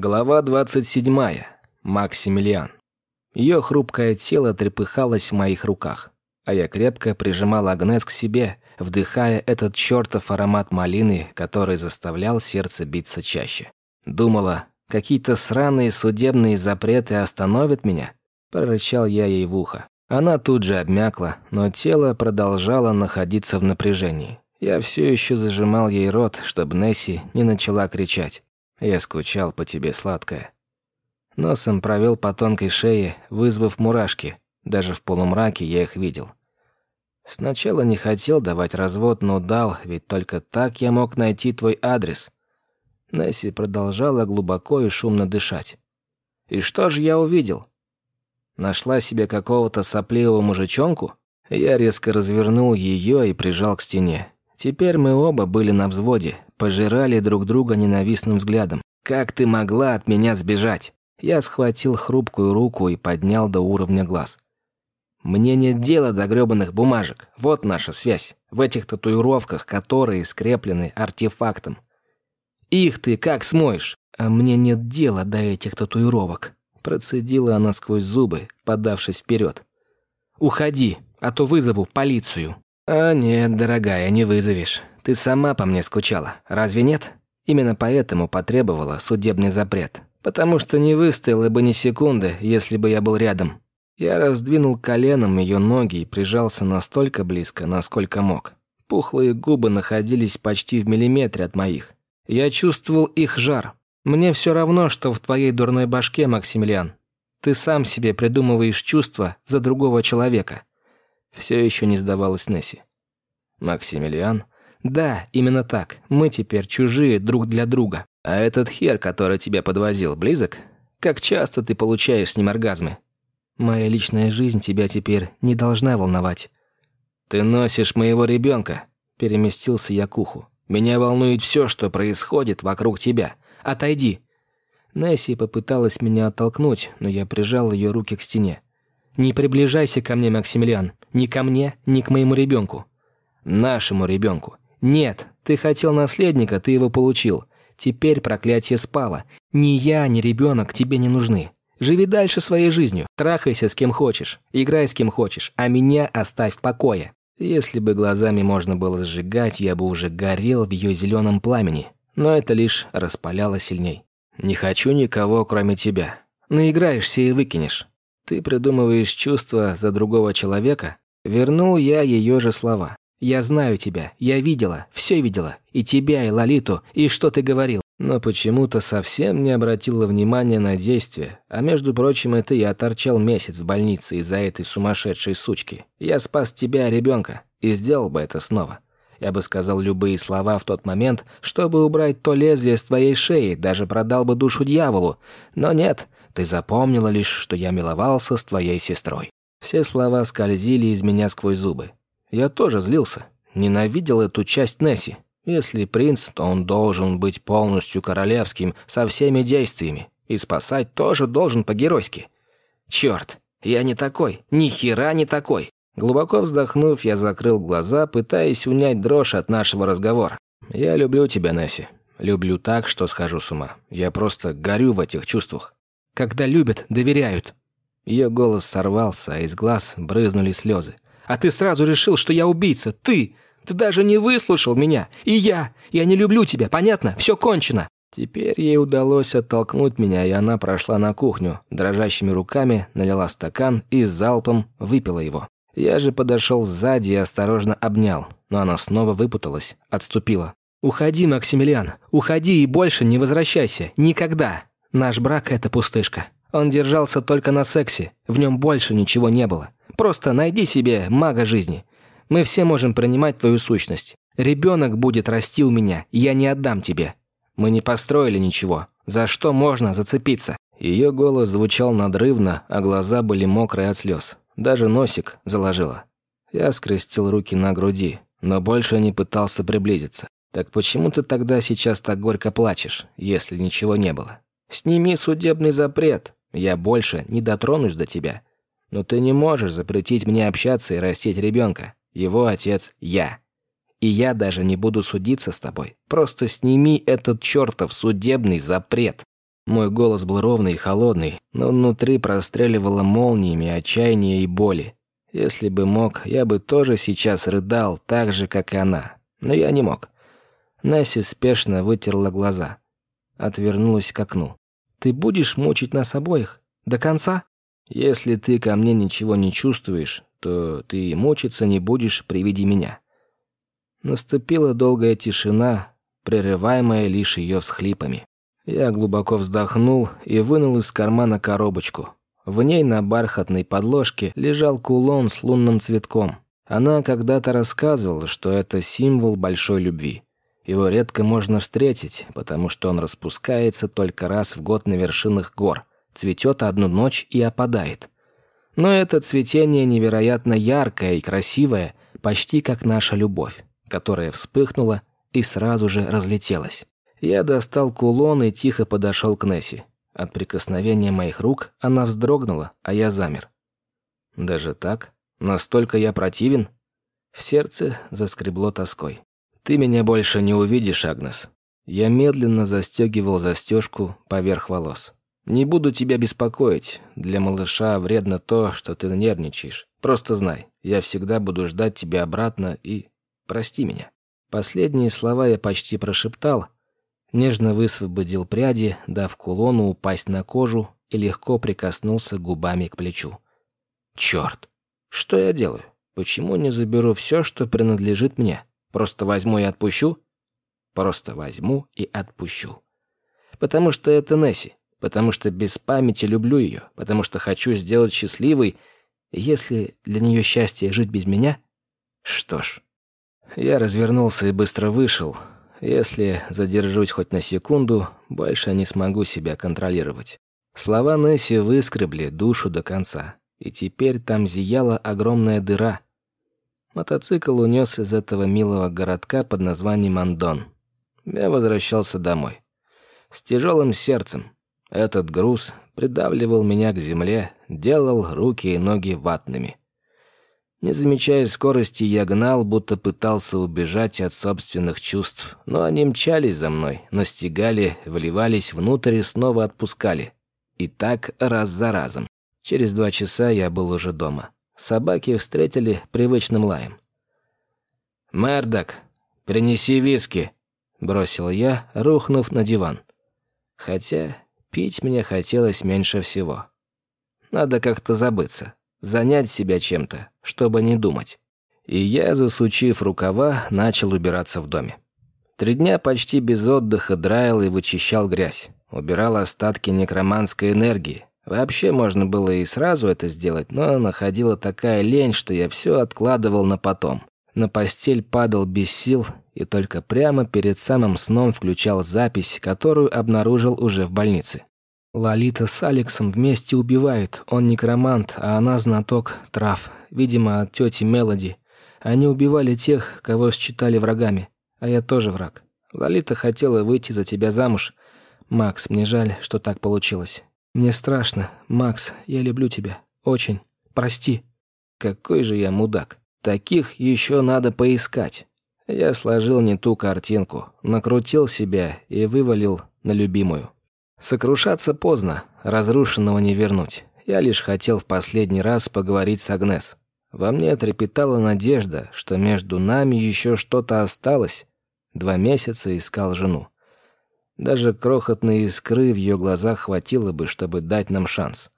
Глава 27. Максимилиан. Ее хрупкое тело трепыхалось в моих руках, а я крепко прижимал Агнес к себе, вдыхая этот чертов аромат малины, который заставлял сердце биться чаще. Думала, какие-то сраные судебные запреты остановят меня? Прорычал я ей в ухо. Она тут же обмякла, но тело продолжало находиться в напряжении. Я все еще зажимал ей рот, чтобы Несси не начала кричать. Я скучал по тебе, сладкая. Носом провел по тонкой шее, вызвав мурашки. Даже в полумраке я их видел. Сначала не хотел давать развод, но дал, ведь только так я мог найти твой адрес. Несси продолжала глубоко и шумно дышать. И что же я увидел? Нашла себе какого-то сопливого мужичонку? Я резко развернул ее и прижал к стене. Теперь мы оба были на взводе, пожирали друг друга ненавистным взглядом. «Как ты могла от меня сбежать?» Я схватил хрупкую руку и поднял до уровня глаз. «Мне нет дела до грёбаных бумажек. Вот наша связь. В этих татуировках, которые скреплены артефактом. Их ты как смоешь? А мне нет дела до этих татуировок». Процедила она сквозь зубы, подавшись вперед. «Уходи, а то вызову полицию». «А нет, дорогая, не вызовешь. Ты сама по мне скучала, разве нет? Именно поэтому потребовала судебный запрет. Потому что не выстояла бы ни секунды, если бы я был рядом». Я раздвинул коленом ее ноги и прижался настолько близко, насколько мог. Пухлые губы находились почти в миллиметре от моих. Я чувствовал их жар. Мне все равно, что в твоей дурной башке, Максимилиан. Ты сам себе придумываешь чувства за другого человека. Все еще не сдавалась Несси. Максимилиан? Да, именно так. Мы теперь чужие друг для друга. А этот хер, который тебя подвозил, близок? Как часто ты получаешь с ним оргазмы? Моя личная жизнь тебя теперь не должна волновать. Ты носишь моего ребенка. Переместился я к уху. Меня волнует все, что происходит вокруг тебя. Отойди. Несси попыталась меня оттолкнуть, но я прижал ее руки к стене. Не приближайся ко мне, Максимилиан. Ни ко мне, ни к моему ребенку. Нашему ребенку. Нет, ты хотел наследника, ты его получил. Теперь проклятие спало. Ни я, ни ребенок тебе не нужны. Живи дальше своей жизнью. Трахайся с кем хочешь. Играй с кем хочешь. А меня оставь в покое. Если бы глазами можно было сжигать, я бы уже горел в ее зеленом пламени. Но это лишь распаляло сильней. Не хочу никого, кроме тебя. Наиграешься и выкинешь. Ты придумываешь чувства за другого человека? Вернул я ее же слова. Я знаю тебя, я видела, все видела. И тебя, и Лолиту, и что ты говорил. Но почему-то совсем не обратила внимания на действия. А между прочим, это я торчал месяц в больнице из-за этой сумасшедшей сучки. Я спас тебя, ребенка, и сделал бы это снова. Я бы сказал любые слова в тот момент, чтобы убрать то лезвие с твоей шеи, даже продал бы душу дьяволу. Но нет, ты запомнила лишь, что я миловался с твоей сестрой». Все слова скользили из меня сквозь зубы. Я тоже злился. Ненавидел эту часть Несси. Если принц, то он должен быть полностью королевским со всеми действиями. И спасать тоже должен по-геройски. Черт, я не такой, ни хера не такой. Глубоко вздохнув, я закрыл глаза, пытаясь унять дрожь от нашего разговора. «Я люблю тебя, Несси. Люблю так, что схожу с ума. Я просто горю в этих чувствах. Когда любят, доверяют». Ее голос сорвался, а из глаз брызнули слезы. «А ты сразу решил, что я убийца! Ты! Ты даже не выслушал меня! И я! Я не люблю тебя, понятно? Все кончено!» Теперь ей удалось оттолкнуть меня, и она прошла на кухню, дрожащими руками налила стакан и залпом выпила его. Я же подошел сзади и осторожно обнял, но она снова выпуталась, отступила. «Уходи, Максимилиан, уходи и больше не возвращайся, никогда!» Наш брак — это пустышка. Он держался только на сексе, в нем больше ничего не было. Просто найди себе мага жизни. Мы все можем принимать твою сущность. Ребенок будет расти у меня, я не отдам тебе. Мы не построили ничего. За что можно зацепиться?» Ее голос звучал надрывно, а глаза были мокрые от слез. Даже носик заложила. Я скрестил руки на груди, но больше не пытался приблизиться. «Так почему ты тогда сейчас так горько плачешь, если ничего не было?» Сними судебный запрет. Я больше не дотронусь до тебя. Но ты не можешь запретить мне общаться и растить ребенка. Его отец – я. И я даже не буду судиться с тобой. Просто сними этот чертов судебный запрет. Мой голос был ровный и холодный, но внутри простреливало молниями отчаяния и боли. Если бы мог, я бы тоже сейчас рыдал, так же, как и она. Но я не мог. Несси спешно вытерла глаза. Отвернулась к окну. «Ты будешь мучить нас обоих? До конца?» «Если ты ко мне ничего не чувствуешь, то ты мучиться не будешь при виде меня». Наступила долгая тишина, прерываемая лишь ее всхлипами. Я глубоко вздохнул и вынул из кармана коробочку. В ней на бархатной подложке лежал кулон с лунным цветком. Она когда-то рассказывала, что это символ большой любви. Его редко можно встретить, потому что он распускается только раз в год на вершинах гор, цветет одну ночь и опадает. Но это цветение невероятно яркое и красивое, почти как наша любовь, которая вспыхнула и сразу же разлетелась. Я достал кулон и тихо подошел к Несси. От прикосновения моих рук она вздрогнула, а я замер. Даже так? Настолько я противен? В сердце заскребло тоской. «Ты меня больше не увидишь, Агнес». Я медленно застегивал застежку поверх волос. «Не буду тебя беспокоить. Для малыша вредно то, что ты нервничаешь. Просто знай, я всегда буду ждать тебя обратно и... прости меня». Последние слова я почти прошептал, нежно высвободил пряди, дав кулону упасть на кожу и легко прикоснулся губами к плечу. «Черт! Что я делаю? Почему не заберу все, что принадлежит мне? Просто возьму и отпущу?» «Просто возьму и отпущу. Потому что это Несси потому что без памяти люблю ее, потому что хочу сделать счастливой, если для нее счастье жить без меня? Что ж, я развернулся и быстро вышел. Если задержусь хоть на секунду, больше не смогу себя контролировать. Слова Несси выскребли душу до конца, и теперь там зияла огромная дыра. Мотоцикл унес из этого милого городка под названием Андон. Я возвращался домой. С тяжелым сердцем, этот груз придавливал меня к земле, делал руки и ноги ватными. Не замечая скорости, я гнал, будто пытался убежать от собственных чувств, но они мчались за мной, настигали, вливались внутрь и снова отпускали. И так раз за разом. Через два часа я был уже дома. Собаки встретили привычным лаем. «Мердок, принеси виски», — бросил я, рухнув на диван. Хотя Пить мне хотелось меньше всего. Надо как-то забыться, занять себя чем-то, чтобы не думать. И я, засучив рукава, начал убираться в доме. Три дня почти без отдыха драил и вычищал грязь. Убирал остатки некроманской энергии. Вообще можно было и сразу это сделать, но находила такая лень, что я все откладывал на потом. На постель падал без сил и только прямо перед самым сном включал запись, которую обнаружил уже в больнице. Лолита с Алексом вместе убивают. Он некромант, а она знаток трав. Видимо, от тети Мелоди. Они убивали тех, кого считали врагами. А я тоже враг. Лолита хотела выйти за тебя замуж. Макс, мне жаль, что так получилось. Мне страшно. Макс, я люблю тебя. Очень. Прости. Какой же я мудак. Таких еще надо поискать. Я сложил не ту картинку, накрутил себя и вывалил на любимую. Сокрушаться поздно, разрушенного не вернуть. Я лишь хотел в последний раз поговорить с Агнес. Во мне трепетала надежда, что между нами еще что-то осталось. Два месяца искал жену. Даже крохотной искры в ее глазах хватило бы, чтобы дать нам шанс.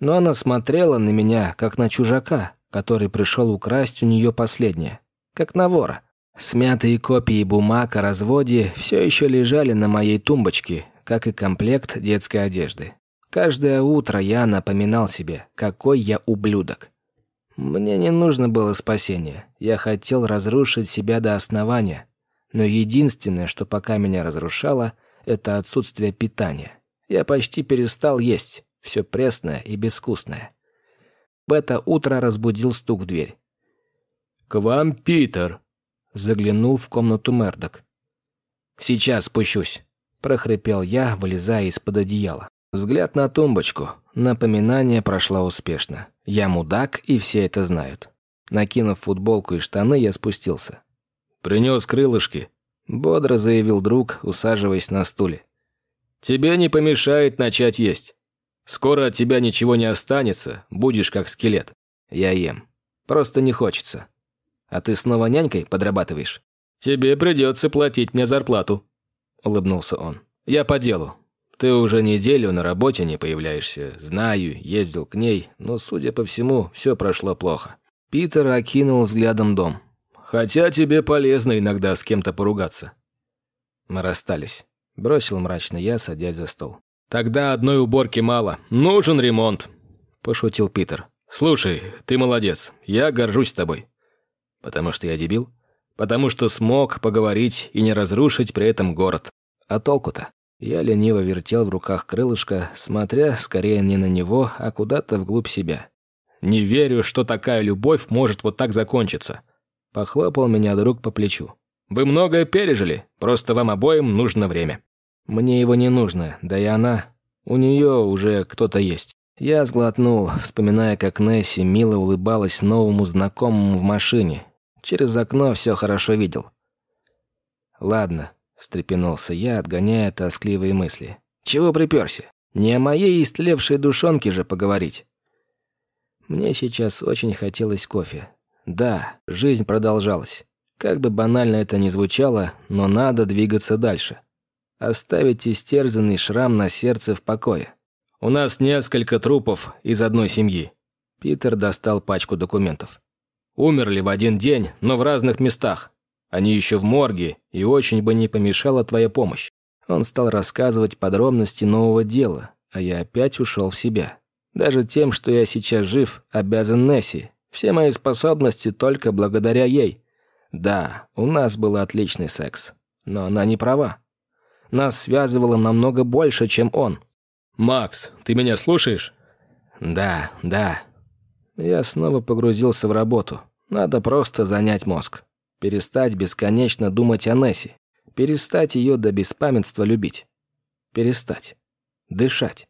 Но она смотрела на меня, как на чужака, который пришел украсть у нее последнее, как на вора. Смятые копии бумаг о разводе все еще лежали на моей тумбочке, как и комплект детской одежды. Каждое утро я напоминал себе, какой я ублюдок. Мне не нужно было спасения. Я хотел разрушить себя до основания. Но единственное, что пока меня разрушало, это отсутствие питания. Я почти перестал есть. Все пресное и безвкусное. В это утро разбудил стук в дверь. «К вам, Питер!» Заглянул в комнату Мердок. «Сейчас спущусь», — прохрипел я, вылезая из-под одеяла. Взгляд на тумбочку. Напоминание прошло успешно. Я мудак, и все это знают. Накинув футболку и штаны, я спустился. «Принес крылышки», — бодро заявил друг, усаживаясь на стуле. Тебе не помешает начать есть. Скоро от тебя ничего не останется, будешь как скелет. Я ем. Просто не хочется. А ты снова нянькой подрабатываешь? Тебе придется платить мне зарплату, улыбнулся он. Я по делу. Ты уже неделю на работе не появляешься. Знаю, ездил к ней, но, судя по всему, все прошло плохо. Питер окинул взглядом дом. Хотя тебе полезно иногда с кем-то поругаться. Мы расстались. Бросил мрачно я, садясь за стол. «Тогда одной уборки мало. Нужен ремонт», – пошутил Питер. «Слушай, ты молодец. Я горжусь тобой». «Потому что я дебил?» «Потому что смог поговорить и не разрушить при этом город. А толку-то?» Я лениво вертел в руках крылышко, смотря скорее не на него, а куда-то вглубь себя. «Не верю, что такая любовь может вот так закончиться», – похлопал меня друг по плечу. Вы многое пережили, просто вам обоим нужно время». «Мне его не нужно, да и она. У нее уже кто-то есть». Я сглотнул, вспоминая, как Несси мило улыбалась новому знакомому в машине. Через окно все хорошо видел. «Ладно», — встрепенулся я, отгоняя тоскливые мысли. «Чего приперся? Не о моей истлевшей душонке же поговорить». Мне сейчас очень хотелось кофе. Да, жизнь продолжалась. Как бы банально это ни звучало, но надо двигаться дальше. Оставить истерзанный шрам на сердце в покое. «У нас несколько трупов из одной семьи». Питер достал пачку документов. «Умерли в один день, но в разных местах. Они еще в морге, и очень бы не помешала твоя помощь». Он стал рассказывать подробности нового дела, а я опять ушел в себя. Даже тем, что я сейчас жив, обязан Несси. Все мои способности только благодаря ей. Да, у нас был отличный секс. Но она не права. Нас связывало намного больше, чем он. «Макс, ты меня слушаешь?» «Да, да». Я снова погрузился в работу. Надо просто занять мозг. Перестать бесконечно думать о Нессе. Перестать ее до беспамятства любить. Перестать. Дышать.